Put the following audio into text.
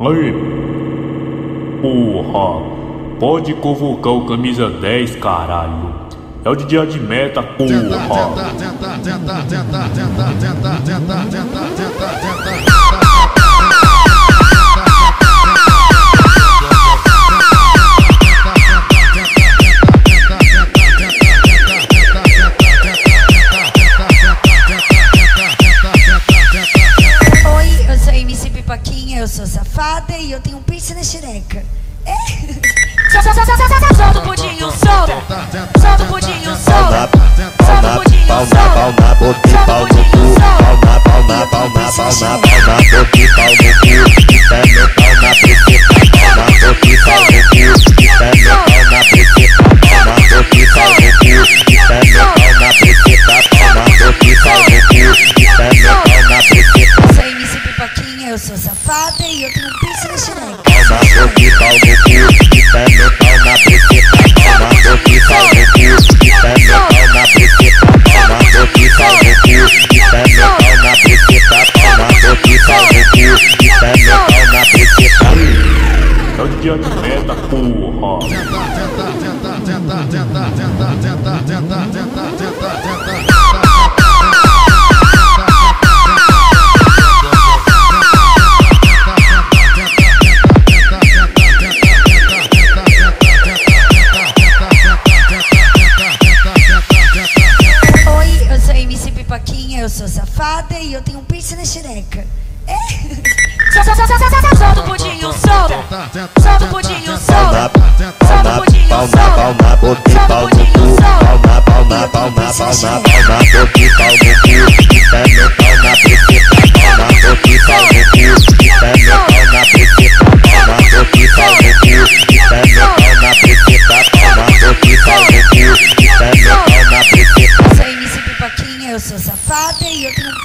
Aí, porra, pode convocar o camisa 10, caralho. É o de dia de meta, porra. Eu sou safada e eu tenho um piercing na xereca. É? Solta o pudinho, solta. Solta o pudinho, solta. Solta o pudinho, pau na solta. pau na boca pau no cu, pau na pau na pau na pau na pau na boca sou safada e eu tenho um piercing na xereca. pau na boca e pau no cu, e pé meu pau na buceta, pau na boca e pau no cu, e pé meu pau na buceta, pau na boca e pau no cu, e pé meu pau na buceta, pau na boca e pau no cu, e pé meu pau na buceta. É o de dia de meta, porra. Oi, eu sou safada e eu tenho um piercing na xereca. É? Solta o pudinho, solta. Solta o pudinho, solta. Solta o pudinho, solta. e e pau no cu, e pé meu pau na buceta, sou safada e eu tenho um